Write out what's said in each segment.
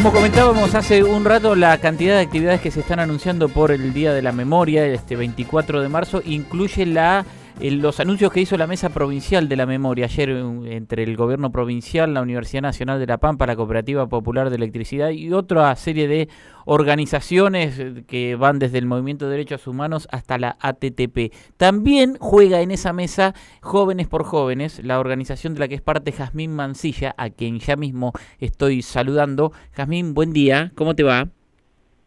Como comentábamos hace un rato, la cantidad de actividades que se están anunciando por el Día de la Memoria, este 24 de marzo, incluye la los anuncios que hizo la Mesa Provincial de la Memoria ayer entre el Gobierno Provincial, la Universidad Nacional de La Pampa, la Cooperativa Popular de Electricidad y otra serie de organizaciones eh, que van desde el Movimiento de Derechos Humanos hasta la ATTP. También juega en esa mesa Jóvenes por Jóvenes, la organización de la que es parte Jazmín Mancilla, a quien ya mismo estoy saludando. Jazmín, buen día, ¿cómo te va?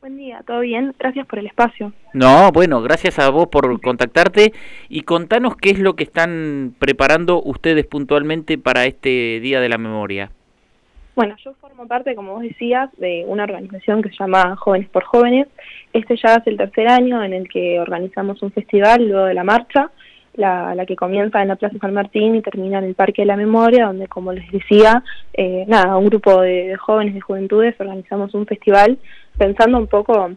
Buen día, ¿todo bien? Gracias por el espacio. No, bueno, gracias a vos por contactarte y contanos qué es lo que están preparando ustedes puntualmente para este Día de la Memoria. Bueno, yo formo parte, como vos decías, de una organización que se llama Jóvenes por Jóvenes. Este ya es el tercer año en el que organizamos un festival luego de la marcha, la, la que comienza en la Plaza San Martín y termina en el Parque de la Memoria, donde, como les decía, eh, nada, un grupo de jóvenes, de juventudes, organizamos un festival pensando un poco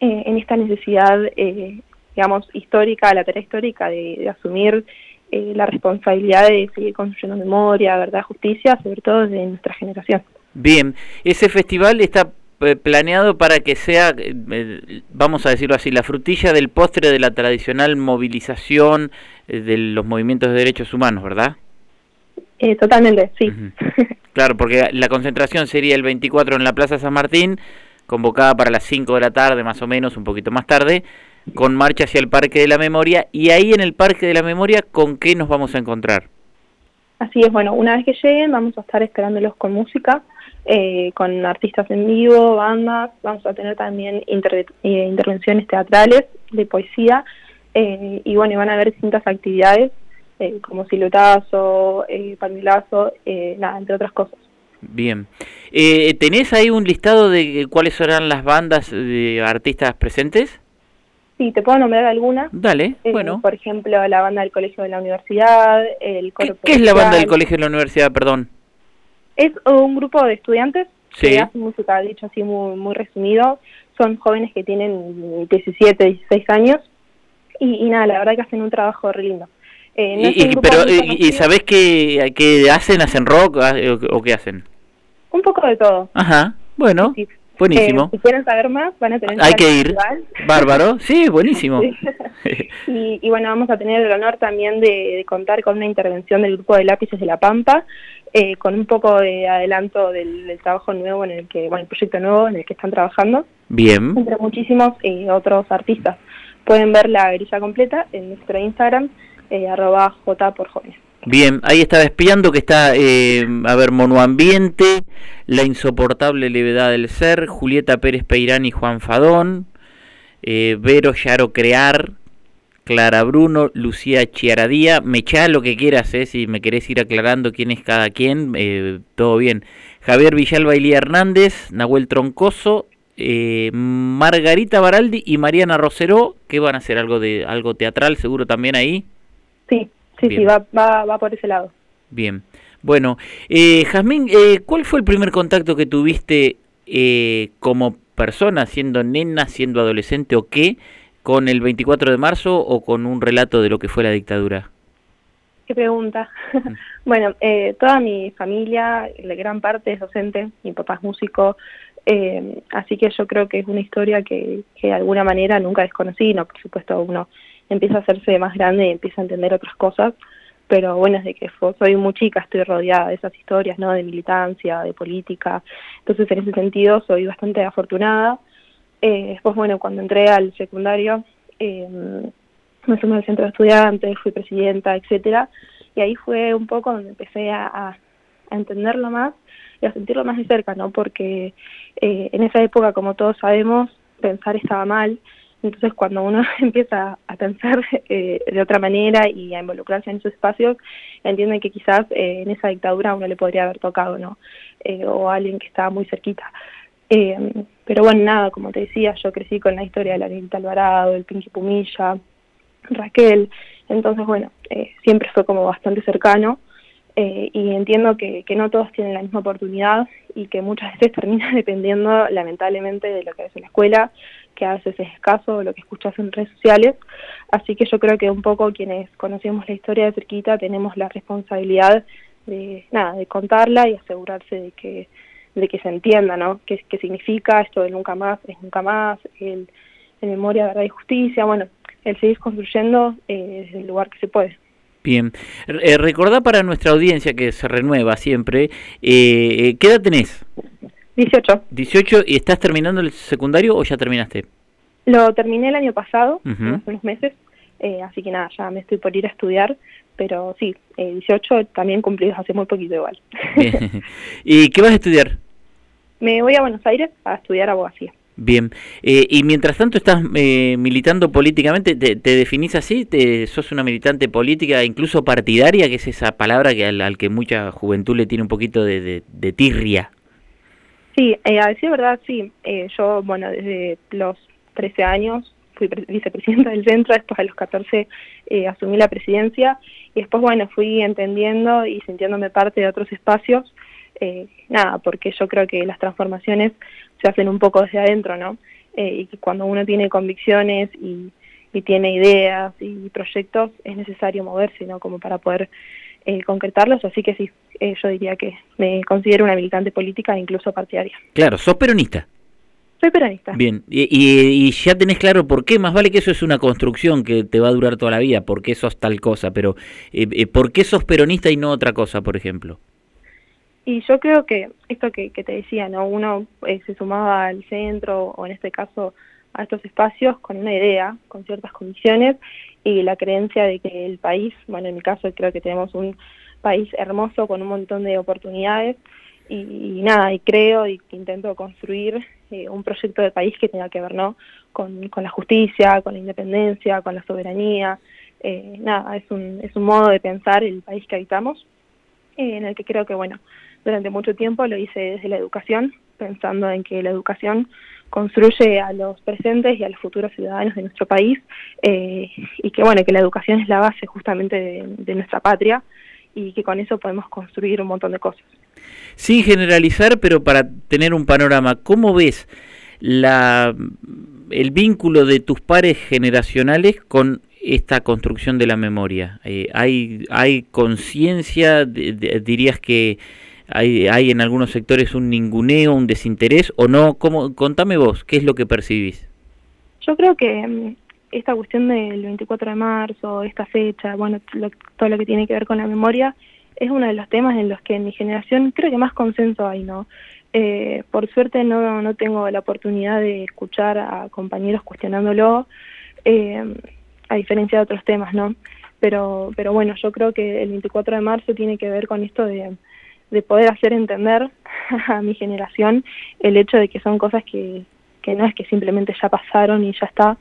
eh, en esta necesidad, eh, digamos, histórica, la tarea histórica de, asumir eh, la responsabilidad de seguir construyendo memoria, verdad, justicia, sobre todo de nuestra generación. Bien, ese festival está planeado para que sea, vamos a decirlo así, la frutilla del postre de la tradicional movilización de los movimientos de derechos humanos, ¿verdad? totalmente, sí. Claro, porque la concentración sería el 24 en la Plaza San Martín, convocada para las 5 de la tarde, más o menos, un poquito más tarde, con marcha hacia el Parque de la Memoria. Y ahí en el Parque de la Memoria, ¿con qué nos vamos a encontrar? Así es, bueno, una vez que lleguen vamos a estar esperándolos con música, eh, con artistas en vivo, bandas, vamos a tener también eh, intervenciones teatrales, de poesía, eh, y bueno, van a haber distintas actividades, como silotazo, palmilazo, nada, entre otras cosas. Bien. Eh, ¿Tenés ahí un listado de cuáles serán las bandas de artistas presentes? Sí, te puedo nombrar algunas. Dale, eh, bueno. Por ejemplo, la banda del Colegio de la Universidad, el ¿Qué, ¿Qué, es la banda del Colegio de la Universidad, perdón? Es un grupo de estudiantes que hacen música, dicho así muy, muy resumido. Son jóvenes que tienen 17, 16 años y, nada, la verdad que hacen un trabajo re lindo. Eh, y, pero, y, sabés qué, qué hacen? ¿Hacen rock o qué hacen? Un poco de todo. Ajá, bueno, buenísimo. Eh, si quieren saber más, van a tener Hay que ir. Bárbaro, sí, buenísimo. y, bueno, vamos a tener el honor también de, contar con una intervención del grupo de lápices de La Pampa, eh, con un poco de adelanto del, trabajo nuevo en el que, bueno, el proyecto nuevo en el que están trabajando. Bien. Entre muchísimos eh, otros artistas. Pueden ver la grilla completa en nuestro Instagram, arroba J por jóvenes. Bien, ahí estaba espiando que está, eh, a ver, Monoambiente, La insoportable levedad del ser, Julieta Pérez Peirán y Juan Fadón, eh, Vero Yaro Crear, Clara Bruno, Lucía Chiaradía, me lo que quieras, eh, si me querés ir aclarando quién es cada quien, eh, todo bien. Javier Villalba y Hernández, Nahuel Troncoso, eh, Margarita Baraldi y Mariana Rosero, que van a hacer algo de algo teatral seguro también ahí. Sí, Sí, sí, va, va, va por ese lado. Bien. Bueno, eh, Jazmín, eh, ¿cuál fue el primer contacto que tuviste eh, como persona, siendo nena, siendo adolescente o qué, con el 24 de marzo o con un relato de lo que fue la dictadura? Qué pregunta. Bueno, eh, toda mi familia, la gran parte es docente, mi papá es músico, eh, así que yo creo que es una historia que, que de alguna manera nunca desconocí, no, por supuesto uno empieza a hacerse más grande y empieza a entender otras cosas, pero bueno, desde que soy muy chica estoy rodeada de esas historias, ¿no? De militancia, de política, entonces en ese sentido soy bastante afortunada. Eh, después, bueno, cuando entré al secundario, eh, me sumé al centro de estudiantes, fui presidenta, etcétera, y ahí fue un poco donde empecé a, entenderlo más y a sentirlo más de cerca, ¿no? Porque eh, en esa época, como todos sabemos, pensar estaba mal, entonces, cuando uno empieza a pensar eh, de otra manera y a involucrarse en esos espacios, entiende que quizás eh, en esa dictadura uno le podría haber tocado, ¿no? Eh, o alguien que estaba muy cerquita. Eh, pero bueno, nada, como te decía, yo crecí con la historia de la Lilita Alvarado, el Pinky Pumilla, Raquel, entonces bueno, eh, siempre fue como bastante cercano. Eh, y entiendo que, que no todos tienen la misma oportunidad y que muchas veces termina dependiendo lamentablemente de lo que hace la escuela, que a veces es escaso, lo que escuchas en redes sociales. Así que yo creo que un poco quienes conocemos la historia de cerquita tenemos la responsabilidad de, nada, de contarla y asegurarse de que, de que se entienda, ¿no? ¿Qué, qué significa esto de nunca más, es nunca más, el, el memoria, verdad y justicia, bueno, el seguir construyendo eh, desde el lugar que se puede. Bien, eh, recordá para nuestra audiencia que se renueva siempre, eh, ¿qué edad tenés? 18. 18, ¿y estás terminando el secundario o ya terminaste? Lo terminé el año pasado, hace unos meses, eh, así que nada, ya me estoy por ir a estudiar, pero sí, eh, 18 también cumplidos hace muy poquito igual. ¿Y qué vas a estudiar? Me voy a Buenos Aires a estudiar abogacía. Bien, eh, y mientras tanto estás eh, militando políticamente, ¿te, definís así? ¿Te, ¿Sos una militante política, incluso partidaria, que es esa palabra que al, que mucha juventud le tiene un poquito de, de, tirria? Sí, eh, a decir verdad, sí. Eh, yo, bueno, desde los 13 años fui vicepresidenta del centro, después a los 14 eh, asumí la presidencia y después, bueno, fui entendiendo y sintiéndome parte de otros espacios. Eh, nada, porque yo creo que las transformaciones se hacen un poco desde adentro, ¿no? Eh, y que cuando uno tiene convicciones y, tiene ideas y proyectos, es necesario moverse, ¿no? Como para poder eh, concretarlos. Así que sí, eh, yo diría que me considero una militante política e incluso partidaria. Claro, ¿sos peronista? Soy peronista. Bien, y, y, ya tenés claro por qué, más vale que eso es una construcción que te va a durar toda la vida, por qué sos tal cosa, pero ¿por qué sos peronista y no otra cosa, por ejemplo? Y yo creo que esto que, te decía, ¿no? Uno eh, se sumaba al centro o en este caso a estos espacios con una idea, con ciertas condiciones y la creencia de que el país, bueno, en mi caso creo que tenemos un país hermoso con un montón de oportunidades y, nada, y creo y intento construir eh, un proyecto de país que tenga que ver, ¿no? Con, la justicia, con la independencia, con la soberanía, eh, nada, es un, es un modo de pensar el país que habitamos, en el que creo que, bueno, durante mucho tiempo lo hice desde la educación, pensando en que la educación construye a los presentes y a los futuros ciudadanos de nuestro país eh, y que bueno que la educación es la base justamente de, nuestra patria y que con eso podemos construir un montón de cosas. Sin generalizar, pero para tener un panorama, ¿cómo ves la, el vínculo de tus pares generacionales con esta construcción de la memoria? Eh, ¿Hay, hay conciencia, dirías que hay, hay en algunos sectores un ninguneo, un desinterés o no? ¿Cómo, contame vos, ¿qué es lo que percibís? Yo creo que mm, esta cuestión del 24 de marzo, esta fecha, bueno, todo lo que tiene que ver con la memoria, es uno de los temas en los que en mi generación creo que más consenso hay, ¿no? Eh, por suerte no, no tengo la oportunidad de escuchar a compañeros cuestionándolo, eh, a diferencia de otros temas, ¿no? Pero, pero bueno, yo creo que el 24 de marzo tiene que ver con esto de de poder hacer entender a mi generación el hecho de que son cosas que, que no es que simplemente ya pasaron y ya está.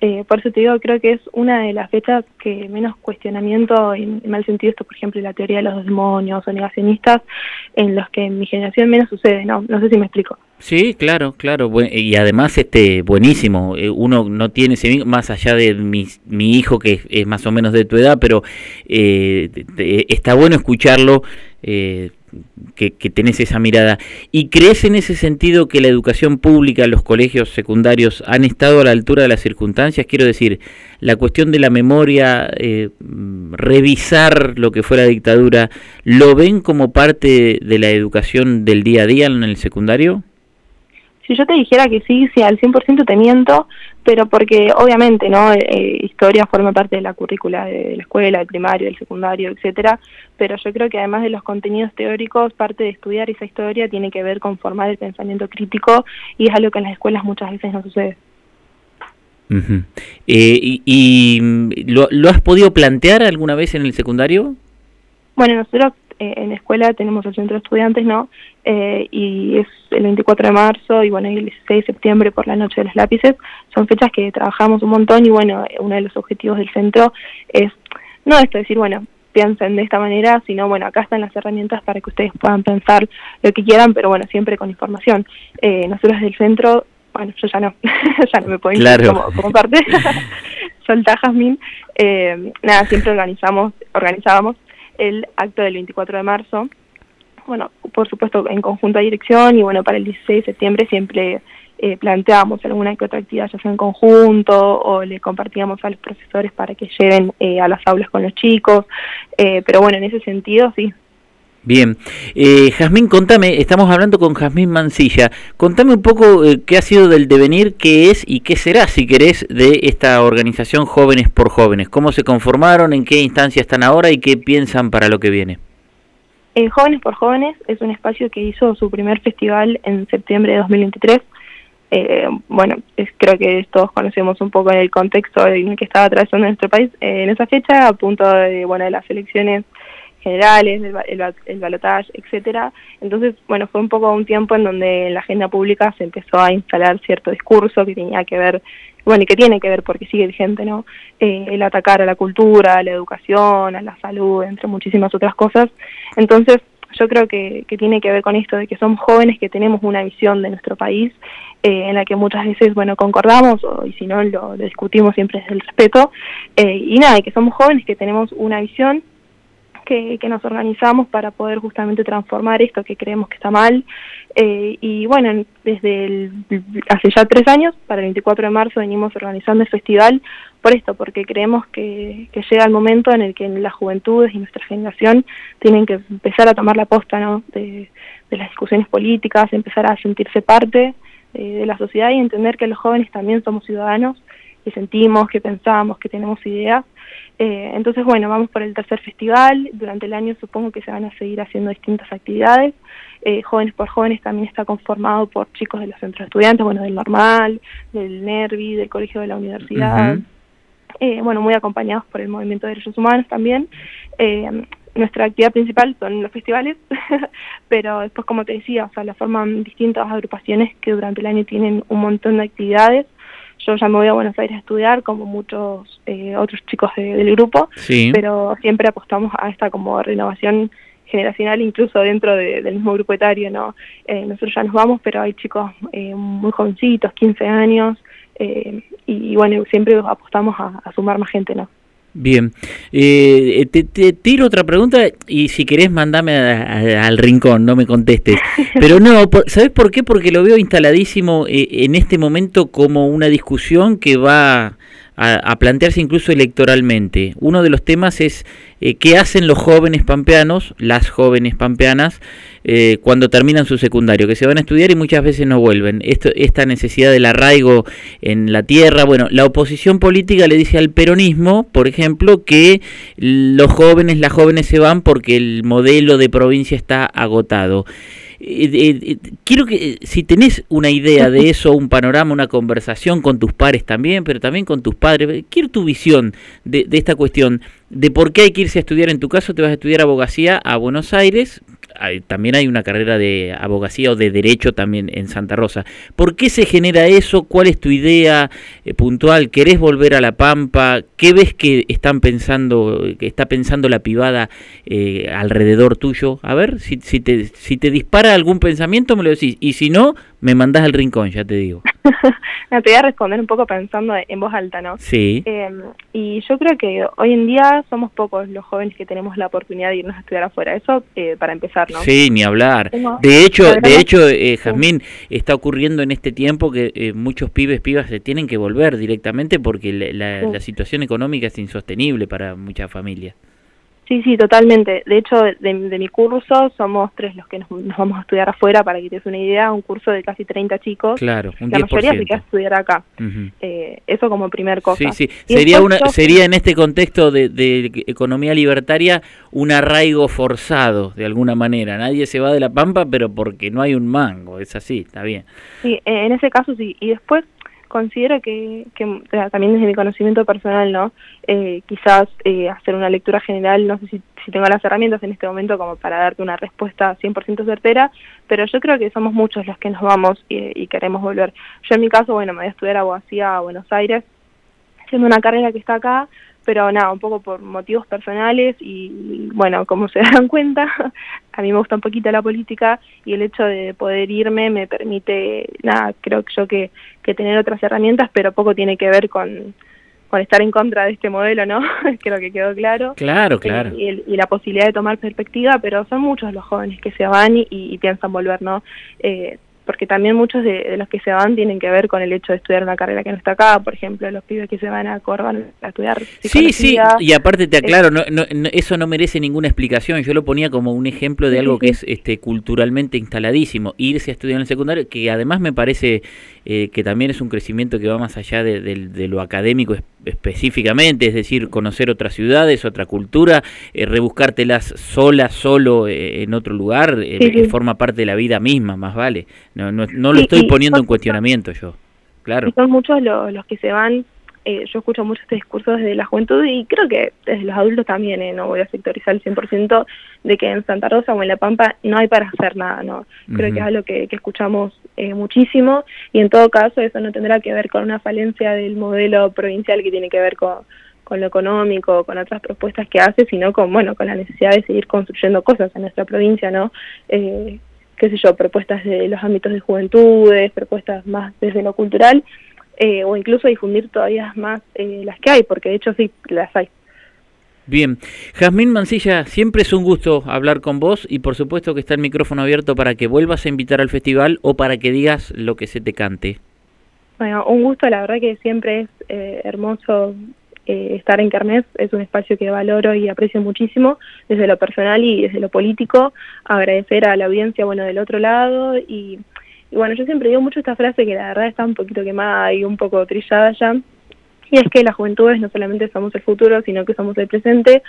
Eh, por eso te digo, creo que es una de las fechas que menos cuestionamiento, en, mal sentido, esto por ejemplo la teoría de los demonios o negacionistas, en los que en mi generación menos sucede, ¿no? No sé si me explico. Sí, claro, claro, y además este buenísimo, eh, uno no tiene ese más allá de mi, mi hijo que es, más o menos de tu edad, pero eh, está bueno escucharlo eh, que, tenés esa mirada. ¿Y crees en ese sentido que la educación pública, los colegios secundarios han estado a la altura de las circunstancias? Quiero decir, la cuestión de la memoria, eh, revisar lo que fue la dictadura, ¿lo ven como parte de la educación del día a día en el secundario? Si yo te dijera que sí, sí, al 100% te miento, pero porque obviamente, ¿no? Eh, historia forma parte de la currícula de, la escuela, del primario, del secundario, etcétera, pero yo creo que además de los contenidos teóricos, parte de estudiar esa historia tiene que ver con formar el pensamiento crítico y es algo que en las escuelas muchas veces no sucede. Eh, ¿Y, ¿lo, lo has podido plantear alguna vez en el secundario? Bueno, nosotros eh, en la escuela tenemos el centro de estudiantes, ¿no? Eh, y es el 24 de marzo y bueno, el 16 de septiembre por la noche de los lápices. Son fechas que trabajamos un montón y bueno, uno de los objetivos del centro es, no esto decir, bueno, piensen de esta manera, sino bueno, acá están las herramientas para que ustedes puedan pensar lo que quieran, pero bueno, siempre con información. Eh, nosotros del centro, bueno, yo ya no, ya no me puedo claro. como, parte, solta Jazmín, eh, nada, siempre organizamos, organizábamos el acto del 24 de marzo. Bueno, por supuesto en conjunto a dirección y bueno, para el 16 de septiembre siempre eh, planteábamos alguna que otra actividad ya sea en conjunto o le compartíamos a los profesores para que lleven eh, a las aulas con los chicos, eh, pero bueno, en ese sentido sí. Bien, eh, Jazmín, contame, estamos hablando con Jazmín Mancilla, contame un poco eh, qué ha sido del devenir, qué es y qué será, si querés, de esta organización Jóvenes por Jóvenes, cómo se conformaron, en qué instancia están ahora y qué piensan para lo que viene. Eh, Jóvenes por Jóvenes es un espacio que hizo su primer festival en septiembre de 2023. Eh, bueno, creo que todos conocemos un poco el contexto que estaba atravesando nuestro país en esa fecha, a punto de, bueno, de las elecciones generales, el, el, balotaje, etcétera. Entonces, bueno, fue un poco un tiempo en donde en la agenda pública se empezó a instalar cierto discurso que tenía que ver, bueno, y que tiene que ver porque sigue vigente, ¿no? Eh, el atacar a la cultura, a la educación, a la salud, entre muchísimas otras cosas. Entonces, yo creo que, tiene que ver con esto de que somos jóvenes que tenemos una visión de nuestro país eh, en la que muchas veces, bueno, concordamos o, y si no lo, discutimos siempre desde el respeto. Eh, y nada, que somos jóvenes que tenemos una visión que, nos organizamos para poder justamente transformar esto que creemos que está mal. Eh, y bueno, desde el, hace ya tres años, para el 24 de marzo, venimos organizando el festival por esto, porque creemos que, llega el momento en el que las juventudes y nuestra generación tienen que empezar a tomar la posta ¿no? de, las discusiones políticas, empezar a sentirse parte eh, de la sociedad y entender que los jóvenes también somos ciudadanos, que sentimos, que pensamos, que tenemos ideas eh, entonces, bueno, vamos por el tercer festival. Durante el año supongo que se van a seguir haciendo distintas actividades. Eh, Jóvenes por Jóvenes también está conformado por chicos de los centros de estudiantes, bueno, del Normal, del NERVI, del Colegio de la Universidad. eh, bueno, muy acompañados por el Movimiento de Derechos Humanos también. Eh, nuestra actividad principal son los festivales, pero después, como te decía, o sea, la forman distintas agrupaciones que durante el año tienen un montón de actividades yo ya me voy a Buenos Aires a estudiar, como muchos eh, otros chicos del grupo, pero siempre apostamos a esta como renovación generacional, incluso dentro del mismo grupo etario, ¿no? Eh, nosotros ya nos vamos, pero hay chicos eh, muy jovencitos, 15 años, y, bueno, siempre apostamos a sumar más gente, ¿no? Bien, eh, te, tiro otra pregunta y si querés mandame al rincón, no me contestes. Pero no, ¿sabes por qué? Porque lo veo instaladísimo eh, en este momento como una discusión que va a, plantearse incluso electoralmente. Uno de los temas es eh, qué hacen los jóvenes pampeanos, las jóvenes pampeanas, eh, cuando terminan su secundario, que se van a estudiar y muchas veces no vuelven. Esta necesidad del arraigo en la tierra, bueno, la oposición política le dice al peronismo, por ejemplo, que los jóvenes, las jóvenes se van porque el modelo de provincia está agotado. Eh, eh, eh, quiero que si tenés una idea de eso, un panorama, una conversación con tus pares también, pero también con tus padres, quiero tu visión de, de esta cuestión, de por qué hay que irse a estudiar, en tu caso te vas a estudiar abogacía a Buenos Aires, también hay una carrera de abogacía o de derecho también en Santa Rosa. ¿Por qué se genera eso? ¿Cuál es tu idea eh, puntual? ¿Querés volver a La Pampa? ¿Qué ves que están pensando, que está pensando la pibada eh, alrededor tuyo? A ver, si, si, te, si te dispara algún pensamiento me lo decís. Y si no, me mandás al rincón, ya te digo. te voy a responder un poco pensando en voz alta, ¿no? Sí. Em, y yo creo que hoy en día somos pocos los jóvenes que tenemos la oportunidad de irnos a estudiar afuera. Eso eh, para empezar, ¿no? Sí, ni hablar. De hecho, de hecho, eh, Jazmín, está ocurriendo en este tiempo que eh, muchos pibes, pibas se tienen que volver directamente porque la, la situación económica es insostenible para muchas familias. Sí, sí, totalmente. De hecho, de, mi curso somos tres los que nos, vamos a estudiar afuera, para que te des una idea, un curso de casi 30 chicos. Claro, un La mayoría se queda a estudiar acá. eh, eso como primer cosa. Sí, sí. sería, una, sería en este contexto de, de, economía libertaria un arraigo forzado, de alguna manera. Nadie se va de la pampa, pero porque no hay un mango. Es así, está bien. Sí, en ese caso sí. Y después considero que, también desde mi conocimiento personal, ¿no? Eh, quizás eh, hacer una lectura general, no sé si, tengo las herramientas en este momento como para darte una respuesta 100% certera, pero yo creo que somos muchos los que nos vamos y, queremos volver. Yo en mi caso, bueno, me voy a estudiar abogacía a Buenos Aires, haciendo una carrera que está acá, pero nada, un poco por motivos personales y bueno, como se dan cuenta, a mí me gusta un poquito la política y el hecho de poder irme me permite, nada, creo que yo que, que tener otras herramientas, pero poco tiene que ver con, con estar en contra de este modelo, ¿no? creo que quedó claro. Claro, claro. y, la posibilidad de tomar perspectiva, pero son muchos los jóvenes que se van y, piensan volver, ¿no? Eh, porque también muchos de, los que se van tienen que ver con el hecho de estudiar una carrera que no está acá, por ejemplo, los pibes que se van a Córdoba a estudiar. Sí, sí, y aparte te aclaro, no, no, eso no merece ninguna explicación, yo lo ponía como un ejemplo de algo que es este culturalmente instaladísimo, irse a estudiar en el secundario, que además me parece eh, que también es un crecimiento que va más allá de, lo académico específicamente, es decir, conocer otras ciudades, otra cultura, eh, rebuscártelas sola, solo eh, en otro lugar, que forma parte de la vida misma, más vale. No, no, no lo estoy poniendo en cuestionamiento yo, claro. son muchos los, los que se van eh, yo escucho mucho este discurso desde la juventud y creo que desde los adultos también, eh, no voy a sectorizar el 100%, de que en Santa Rosa o en La Pampa no hay para hacer nada, ¿no? Creo que es algo que, escuchamos eh, muchísimo y en todo caso eso no tendrá que ver con una falencia del modelo provincial que tiene que ver con, con lo económico, con otras propuestas que hace, sino con, bueno, con la necesidad de seguir construyendo cosas en nuestra provincia, ¿no? Eh, qué sé yo, propuestas de los ámbitos de juventudes, propuestas más desde lo cultural, eh, o incluso difundir todavía más eh, las que hay, porque de hecho sí las hay. Bien, Jazmín Mancilla, siempre es un gusto hablar con vos y por supuesto que está el micrófono abierto para que vuelvas a invitar al festival o para que digas lo que se te cante. Bueno, un gusto, la verdad que siempre es eh, hermoso estar en Carmes, es un espacio que valoro y aprecio muchísimo desde lo personal y desde lo político, agradecer a la audiencia, bueno, del otro lado y y bueno, yo siempre digo mucho esta frase que la verdad está un poquito quemada y un poco trillada ya, y es que las juventudes no solamente somos el futuro, sino que somos el presente,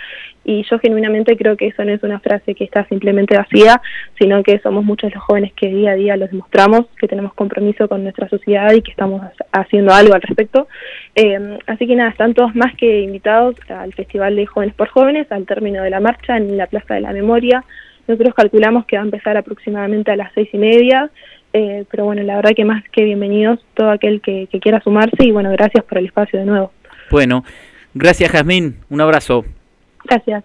y yo genuinamente creo que eso no es una frase que está simplemente vacía, sino que somos muchos los jóvenes que día a día los demostramos, que tenemos compromiso con nuestra sociedad y que estamos haciendo algo al respecto. Eh, así que nada, están todos más que invitados al Festival de Jóvenes por Jóvenes, al término de la marcha en la Plaza de la Memoria. Nosotros calculamos que va a empezar aproximadamente a las seis y media. Eh, pero bueno, la verdad que más que bienvenidos todo aquel que, que quiera sumarse y bueno, gracias por el espacio de nuevo. Bueno, gracias Jazmín, un abrazo. Gracias.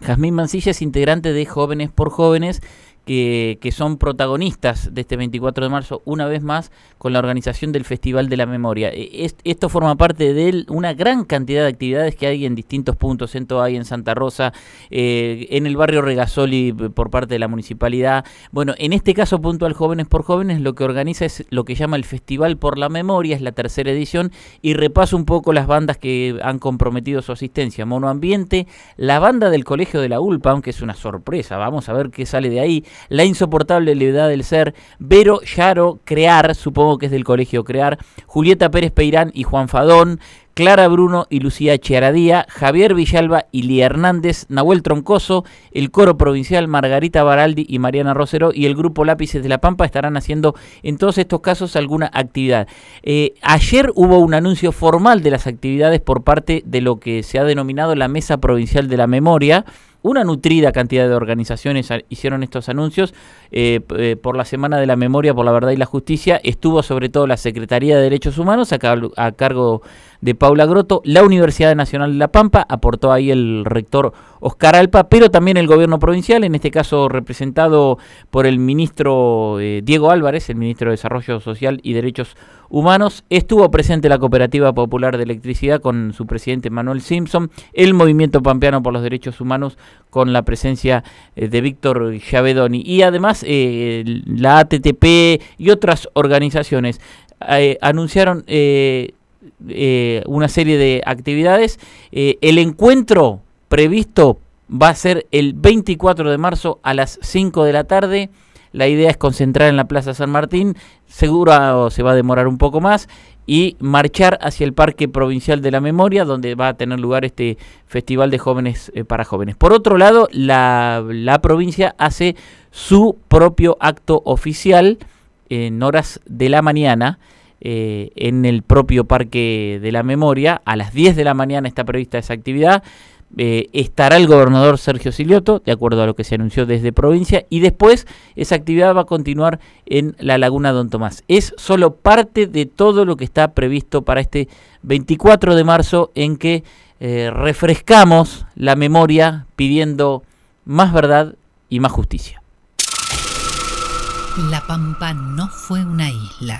Jazmín Mancilla es integrante de Jóvenes por Jóvenes que, son protagonistas de este 24 de marzo, una vez más, con la organización del Festival de la Memoria. E, esto forma parte de una gran cantidad de actividades que hay en distintos puntos, en hay en Santa Rosa, eh, en el barrio Regasoli por parte de la municipalidad. Bueno, en este caso puntual Jóvenes por Jóvenes lo que organiza es lo que llama el Festival por la Memoria, es la tercera edición, y repaso un poco las bandas que han comprometido su asistencia. Monoambiente, la banda del Colegio de la ULPA, aunque es una sorpresa, vamos a ver qué sale de ahí. La insoportable levedad del ser, Vero Yaro Crear, supongo que es del colegio Crear, Julieta Pérez Peirán y Juan Fadón, Clara Bruno y Lucía Chiaradía, Javier Villalba y Lía Hernández, Nahuel Troncoso, el coro provincial Margarita Baraldi y Mariana Rosero y el grupo Lápices de la Pampa estarán haciendo en todos estos casos alguna actividad. Eh, ayer hubo un anuncio formal de las actividades por parte de lo que se ha denominado la Mesa Provincial de la Memoria, una nutrida cantidad de organizaciones hicieron estos anuncios eh, eh, por la Semana de la Memoria por la Verdad y la Justicia. Estuvo sobre todo la Secretaría de Derechos Humanos a, a cargo de Paula Groto, la Universidad Nacional de La Pampa, aportó ahí el rector Oscar Alpa, pero también el gobierno provincial, en este caso representado por el ministro eh, Diego Álvarez, el ministro de Desarrollo Social y Derechos Humanos. Estuvo presente la Cooperativa Popular de Electricidad con su presidente Manuel Simpson, el Movimiento Pampeano por los Derechos Humanos con la presencia eh, de Víctor Chavedoni y además eh, la ATTP y otras organizaciones anunciaron eh, una serie de actividades. Eh, el encuentro previsto va a ser el 24 de marzo a las 5 de la tarde. La idea es concentrar en la Plaza San Martín, seguro se va a demorar un poco más, y marchar hacia el Parque Provincial de la Memoria, donde va a tener lugar este Festival de Jóvenes eh, para Jóvenes. Por otro lado, la, la provincia hace su propio acto oficial en horas de la mañana. Eh, en el propio Parque de la Memoria. A las 10 de la mañana está prevista esa actividad. Eh, estará el gobernador Sergio Silioto, de acuerdo a lo que se anunció desde provincia, y después esa actividad va a continuar en la Laguna Don Tomás. Es solo parte de todo lo que está previsto para este 24 de marzo en que eh, refrescamos la memoria pidiendo más verdad y más justicia. La Pampa no fue una isla